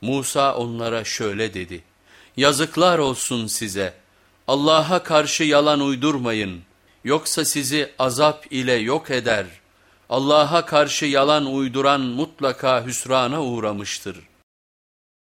Musa onlara şöyle dedi, yazıklar olsun size, Allah'a karşı yalan uydurmayın, yoksa sizi azap ile yok eder. Allah'a karşı yalan uyduran mutlaka hüsrana uğramıştır.''